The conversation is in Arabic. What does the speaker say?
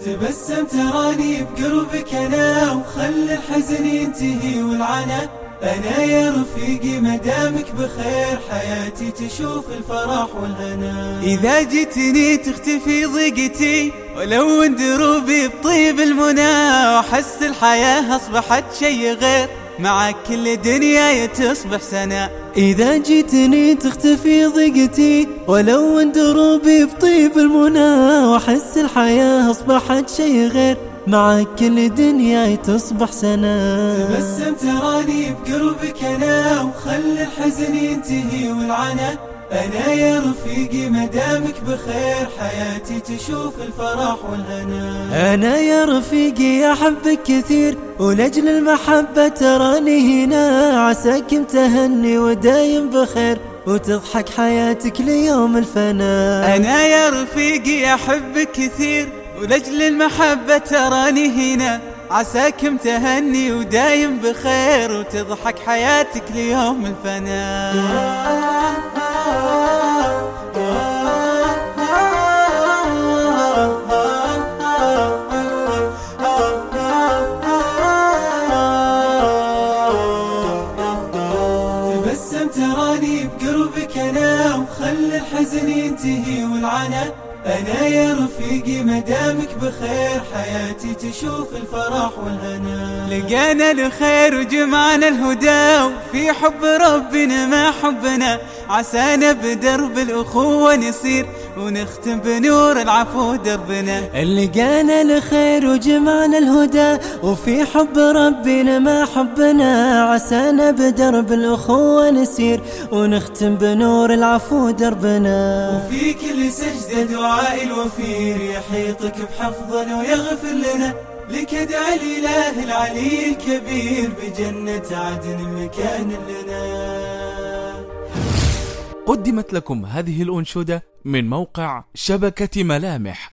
تبسم تراني بقربك أنا وخل الحزن ينتهي والعنا. أنا يا رفيقي مدامك بخير حياتي تشوف الفرح والهنا إذا جيتني تختفي ضيقتي ولو دروبي بطيب المنى. وأحس الحياة أصبحت شي غير. معك كل دنيا تصبح سنة. إذا جيتني تختفي ضيقتي ولو أن دروبي بطيب المنى وأحس الحياة أصبحت شي غير. معك كل دنيا تصبح سنة. تبسم تراني بقربك أنا وخل الحزن ينتهي والعنا أنا يا رفيقي مدامك بخير حياتي تشوف الفرح والهنا أنا يا رفيقي أحبك كثير ولأجل المحبة تراني هنا. عساك متهني ودايم بخير وتضحك حياتك ليوم الفناء أنا يا رفيقي أحبك كثير ولأجل المحبة تراني هنا. عساك متهني ودايم بخير وتضحك حياتك ليوم الفناء تراني بقربك أنا وخل الحزن ينتهي والعنا أنا يا رفيقي مدامك بخير حياتي تشوف الفرح والهنا. لقينا الخير وجمعنا الهدى وفي حب ربنا ما حبنا. عسانا بدرب الأخوة نصير. ونختم بنور العفو دربنا لقينا الخير وجمعنا الهدى وفي حب ربنا ما حبنا. عسانا بدرب الأخوة نسير ونختم بنور العفو دربنا وفي كل سجدة دعاء الوفير يحيطك بحفظا ويغفر لنا. لك ادعى الإله العلي الكبير بجنة عدن مكان لنا. قدمت لكم هذه الأنشودة من موقع شبكة ملامح.